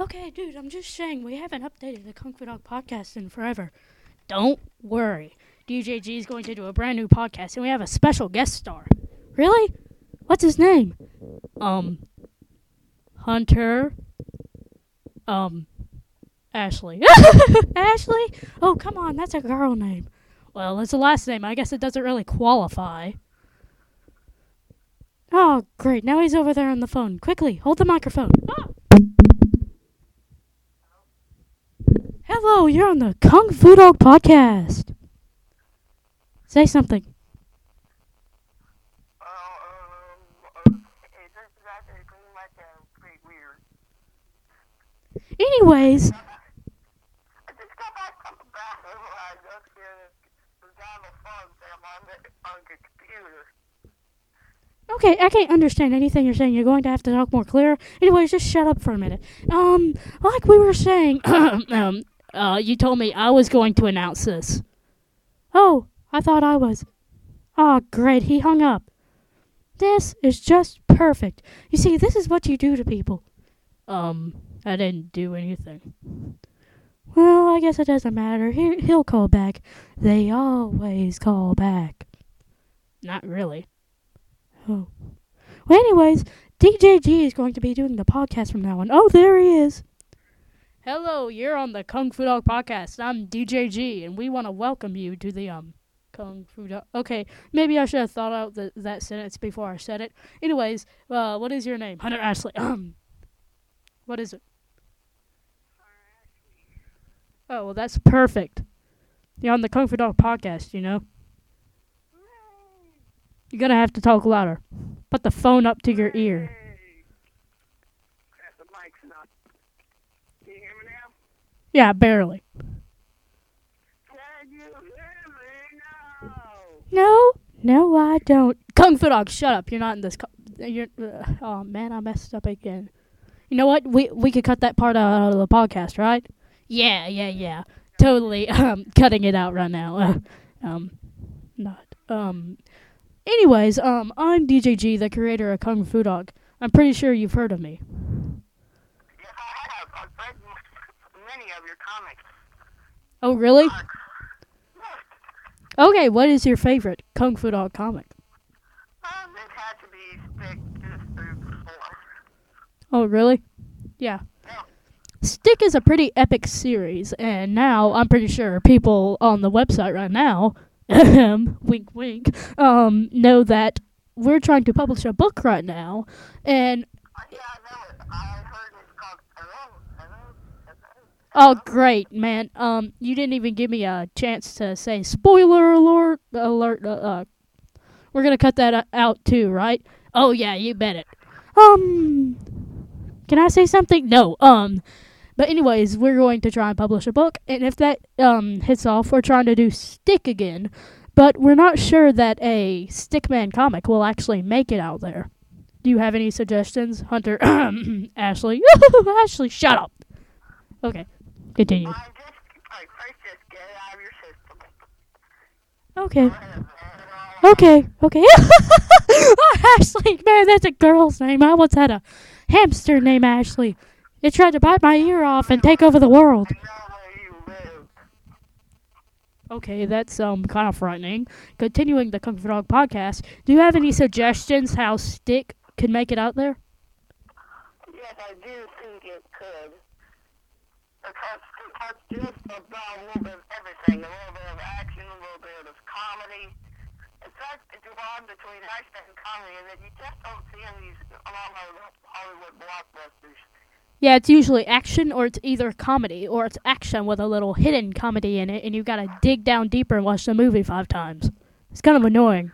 Okay, dude, I'm just saying we haven't updated the Kung Fu Dog podcast in forever. Don't worry. DJG is going to do a brand new podcast, and we have a special guest star. Really? What's his name? Um, Hunter. Um, Ashley. Ashley? Oh, come on, that's a girl name. Well, it's a last name. I guess it doesn't really qualify. Oh, great. Now he's over there on the phone. Quickly, hold the microphone. Ah! Hello, you're on the Kung Fu Dog podcast. Say something. Anyways, okay, I can't understand anything you're saying. You're going to have to talk more clear. Anyways, just shut up for a minute. Um, like we were saying, um, uh, you told me I was going to announce this. Oh, I thought I was. Oh, great, he hung up. This is just perfect. You see, this is what you do to people. Um, I didn't do anything. Well, I guess it doesn't matter. He, he'll call back. They always call back. Not really. Oh. Well, anyways, DJG is going to be doing the podcast from now on. Oh, there he is. Hello, you're on the Kung Fu Dog podcast. I'm DJG, and we want to welcome you to the um Kung Fu Dog. Okay, maybe I should have thought out that sentence before I said it. Anyways, uh, what is your name? Hunter Ashley. Um, what is it? Oh, well, that's perfect. You're on the Kung Fu Dog podcast, you know. You're gonna have to talk louder. Put the phone up to your ear. Hey. Crap, the mic's not. Can you hear me now? Yeah, barely. Now? No, no, I don't. Kung Fu Dog, shut up. You're not in this. You're. Uh, oh man, I messed up again. You know what? We we could cut that part out of the podcast, right? Yeah, yeah, yeah. Totally. Um, cutting it out right now. Um, not. Um. Anyways, um, I'm DJG, the creator of Kung Fu Dog. I'm pretty sure you've heard of me. Yes, I have. I've read m- many of your comics. Oh, really? Okay. What is your favorite Kung Fu Dog comic? Um, it had to be stick just through. Oh, really? Yeah. Stick is a pretty epic series, and now I'm pretty sure people on the website right now, wink wink, um, know that we're trying to publish a book right now, and Uh, yeah, I know it. I heard it's called Hello, Hello, Hello. Oh great, man. Um you didn't even give me a chance to say spoiler alert alert uh, uh we're going to cut that out too, right? Oh yeah, you bet it. Um Can I say something? No. Um but anyways, we're going to try and publish a book, and if that um hits off, we're trying to do Stick again, but we're not sure that a Stickman comic will actually make it out there. Do you have any suggestions, Hunter? Ashley, Ashley, shut up. Okay, continue. I just, like, first just get it out of your system. Okay, Go ahead, man. okay, okay. oh, Ashley, man, that's a girl's name. I once had a hamster named Ashley. It tried to bite my ear off and take over the world. I know where you live. Okay, that's um kind of frightening. Continuing the Kung Fu Dog podcast, do you have any suggestions how Stick could make it out there? Yes, I do think it could. Yeah, it's usually action or it's either comedy or it's action with a little hidden comedy in it, and you gotta dig down deeper and watch the movie five times. It's kind of annoying.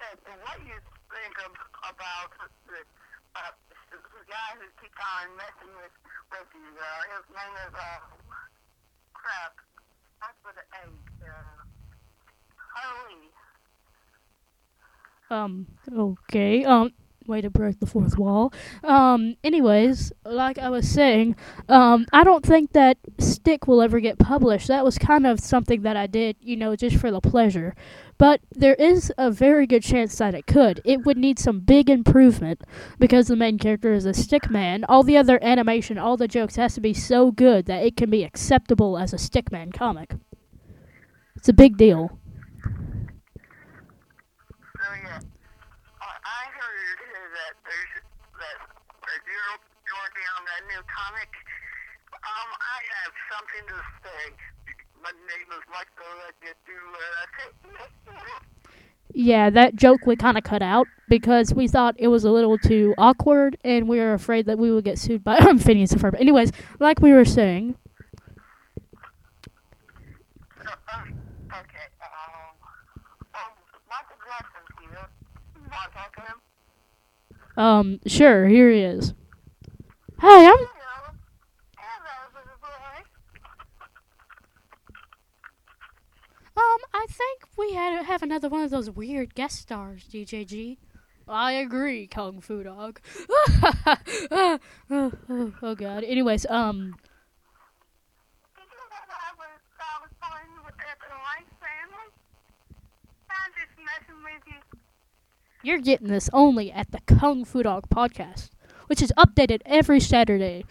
Yeah, but what you think of, about the, uh, the, guy on messing with, with you? Uh, his name is, uh, crap. That's with an A. Uh, Harley. Um, okay. Um, way to break the fourth wall. Um, anyways, like I was saying, um, I don't think that Stick will ever get published. That was kind of something that I did, you know, just for the pleasure. But there is a very good chance that it could. It would need some big improvement because the main character is a stick man. All the other animation, all the jokes has to be so good that it can be acceptable as a stickman comic. It's a big deal. So yeah, uh, I heard that there's that that you're working on that new comic. Um, I have something to say. My name is Michael. I get to uh, Yeah, that joke we kind of cut out because we thought it was a little too awkward and we were afraid that we would get sued by Phineas and Ferb. Anyways, like we were saying, So, um, okay. Um, um, Michael Jackson's here. Want to talk to him? Um, sure, here he is. Hey, I'm Hello. Hello, little boy. Um, I think we had have another one of those weird guest stars, DJG. I agree, Kung Fu Dog. oh, oh, oh, God. Anyways, um, Did you know that I was, I was born with the Life family? I'm just messing with you. You're getting this only at the Kung Fu Dog podcast, which is updated every Saturday.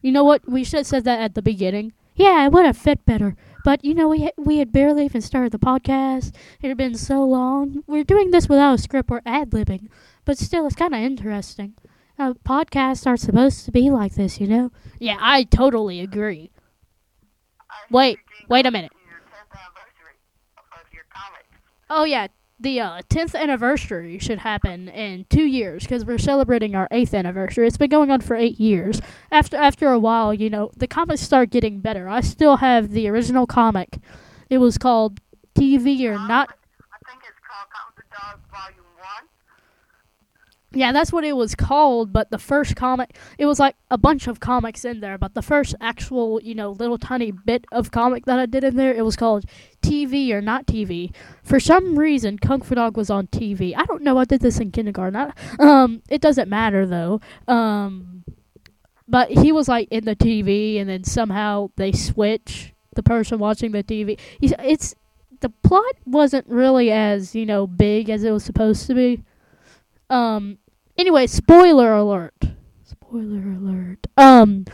You know what? We should have said that at the beginning. Yeah, it would have fit better. But you know, we ha- we had barely even started the podcast. It had been so long. We're doing this without a script. We're ad libbing, but still, it's kind of interesting. Uh, podcasts aren't supposed to be like this, you know. Yeah, I totally agree. I Wait, wait a minute. Your of your. Oh yeah, the uh, 10th anniversary should happen in two years because we're celebrating our 8th anniversary. It's been going on for eight years. After after a while, you know, the comics start getting better. I still have the original comic. It was called TV or Not. I think it's called Count the Dog Volume 1. Yeah, that's what it was called. But the first comic, it was like a bunch of comics in there. But the first actual, you know, little tiny bit of comic that I did in there, it was called TV or Not TV. For some reason, Kung Fu Dog was on TV. I don't know. I did this in kindergarten. I, um, it doesn't matter though. Um, but he was like in the TV, and then somehow they switch the person watching the TV. It's the plot wasn't really as you know big as it was supposed to be. Um. Anyway, spoiler alert. Spoiler alert. Um.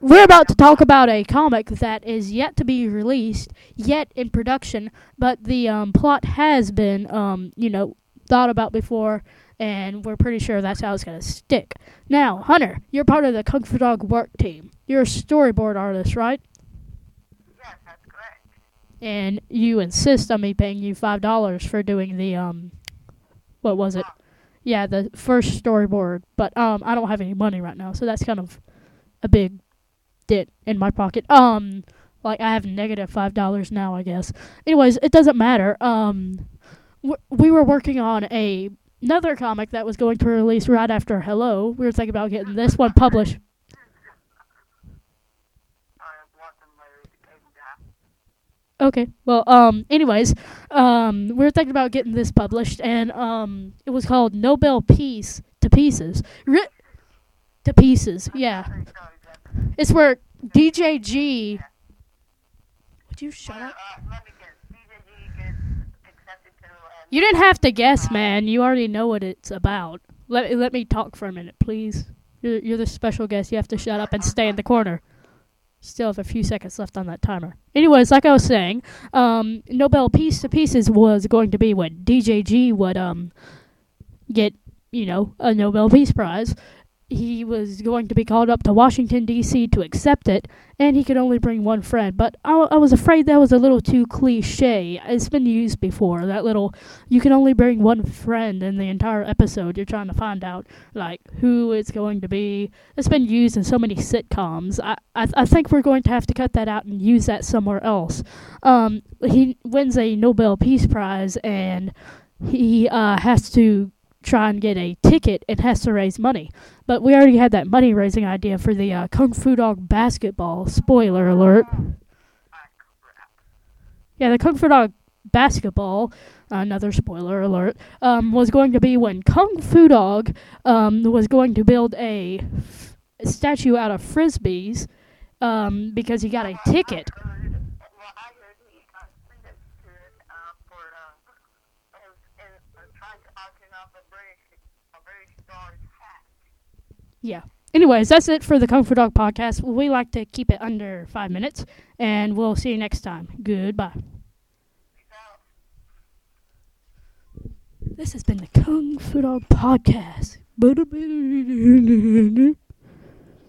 We're about to talk about a comic that is yet to be released, yet in production, but the um, plot has been, um, you know, thought about before, and we're pretty sure that's how it's gonna stick. Now, Hunter, you're part of the Kung Fu Dog work team. You're a storyboard artist, right? Yes, that's correct. And you insist on me paying you five dollars for doing the um, what was it? Yeah, the first storyboard. But um, I don't have any money right now, so that's kind of a big dent in my pocket. Um, like I have negative five dollars now, I guess. Anyways, it doesn't matter. Um, we were working on a another comic that was going to release right after Hello. We were thinking about getting this one published. I have lost my education down. Okay. Well, um, anyways, um, we were thinking about getting this published, and um, it was called Nobel Peace to Pieces. Ri- to Pieces, yeah. Sorry, sorry, Jeff. It's where DJG. Would you shut Uh, up? let me guess. DJG gets accepted to uh, You didn't have to guess, man. You already know what it's about. Let let me talk for a minute, please. You're you're the special guest. You have to shut up and stay in the corner. Still have a few seconds left on that timer. Anyways, like I was saying, um, Nobel Peace to Pieces was going to be what DJG would um get you know a Nobel Peace Prize. He was going to be called up to Washington D.C. to accept it, and he could only bring one friend. But I, I was afraid that was a little too cliche. It's been used before. That little you can only bring one friend in the entire episode. You're trying to find out like who it's going to be. It's been used in so many sitcoms. I I, I think we're going to have to cut that out and use that somewhere else. Um, he wins a Nobel Peace Prize and he uh, has to try and get a ticket and has to raise money. But we already had that money raising idea for the uh, Kung Fu Dog basketball. Spoiler alert. ah. Yeah, the Kung Fu Dog basketball, another spoiler alert, um, was going to be when Kung Fu Dog um, was going to build a statue out of frisbees um, because he got a ticket. I heard, well, I heard he got sentenced to it uh, for uh, in, in, uh, trying to auction off a British, a British star's hat. Yeah. Anyways, that's it for the Kung Fu Dog podcast. We like to keep it under five minutes, and we'll see you next time. Goodbye. This has been the Kung Fu Dog podcast.